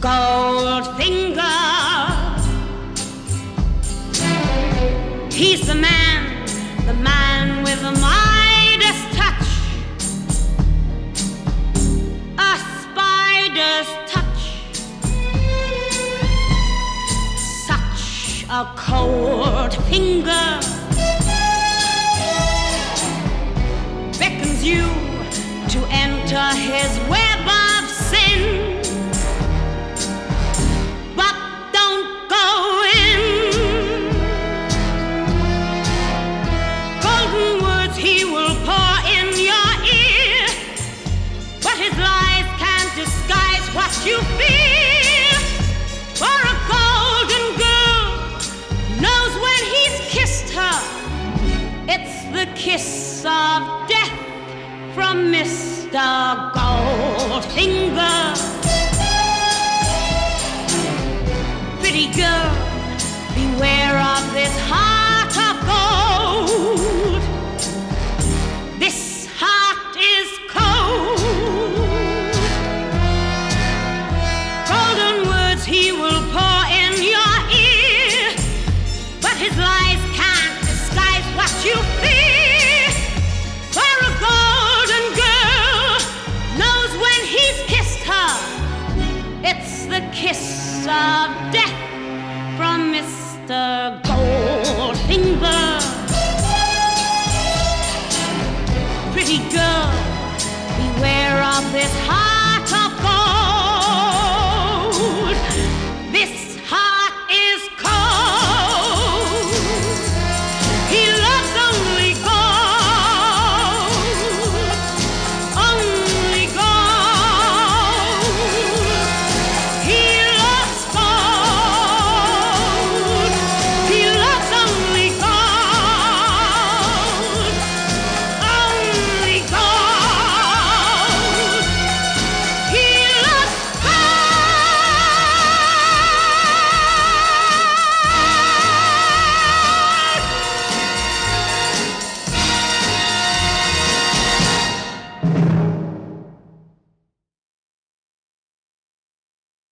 Goldfinger. He's the man, the man with the Midas touch. A spider's touch. Such a cold finger. You feel. For a golden girl knows when he's kissed her. It's the kiss of death from Mr. Goldfinger. This heart.